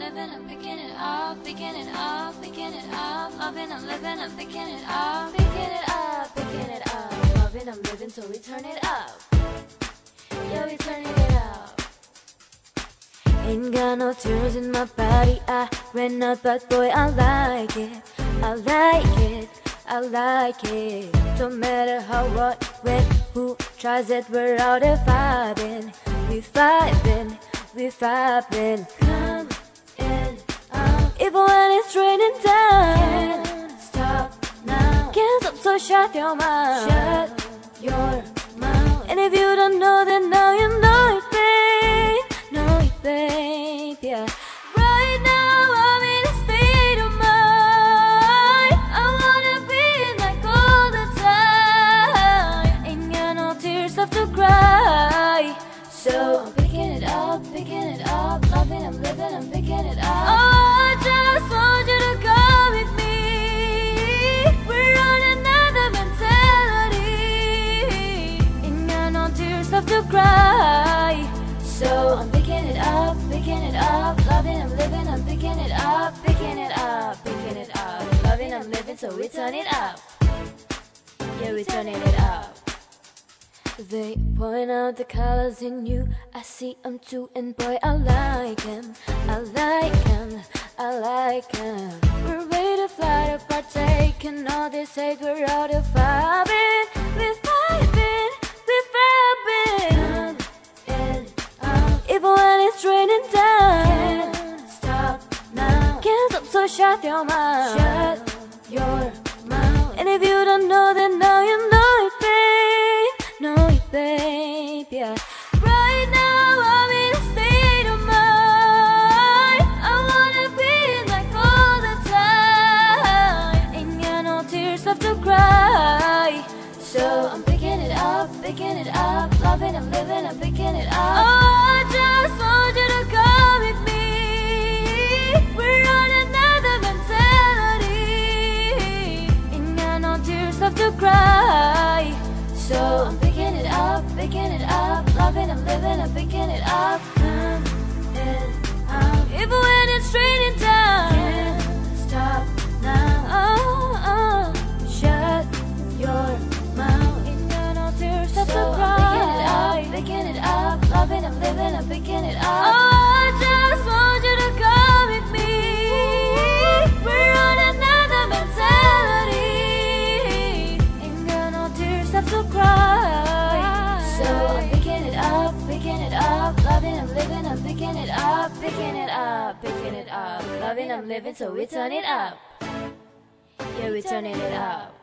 living, I'm picking it up, picking it up, picking it up. Loving, living, I'm picking it up, picking it up, picking it up. Loving, living, so we turn it up. Yeah, we turning it up. Ain't got no tears in my body. I ran out, but boy, I like it. I like it. I like it. Don't matter how, what, when, who tries it, we're out there vibing. We vibing. We vibing. Come in, out. Even when it's raining down. Can't stop now. Can't stop, so shut your mouth. Shut your mouth. And if you don't know, I'm picking it up. Oh, I just want you to come with me. We're on another mentality. Ain't got no tears left to cry. So I'm picking it up, picking it up. Loving, I'm living, I'm picking it up, picking it up, picking it up. Loving, I'm living, so we turn it up. Yeah, we turning it up. They point out the colors in you. I see 'em too, and boy, I like 'em. I like 'em. I like 'em. We're ready to fly to partake in all this hate. We're out of vibing. We're vibing. We're vibing. Even um, when it's raining down. Can't stop now. Can't stop, so shut your mouth. Shut your mouth. And if you don't picking it up. Loving, I'm living, I'm picking it up. Oh, I just want you to come with me. We're on another mentality. Ain't got no tears left to cry. So I'm picking it up, picking it up. Loving, I'm living, I'm picking it up. Come in, out. Even when it's raining picking it up. Oh, I just want you to come with me. We're on another mentality. Ain't got no tears left to cry. So I'm picking it up, picking it up. Loving, I'm living, I'm picking it up, picking it up, picking it up. Loving, I'm living, so we turn it up. Yeah, we turning it up.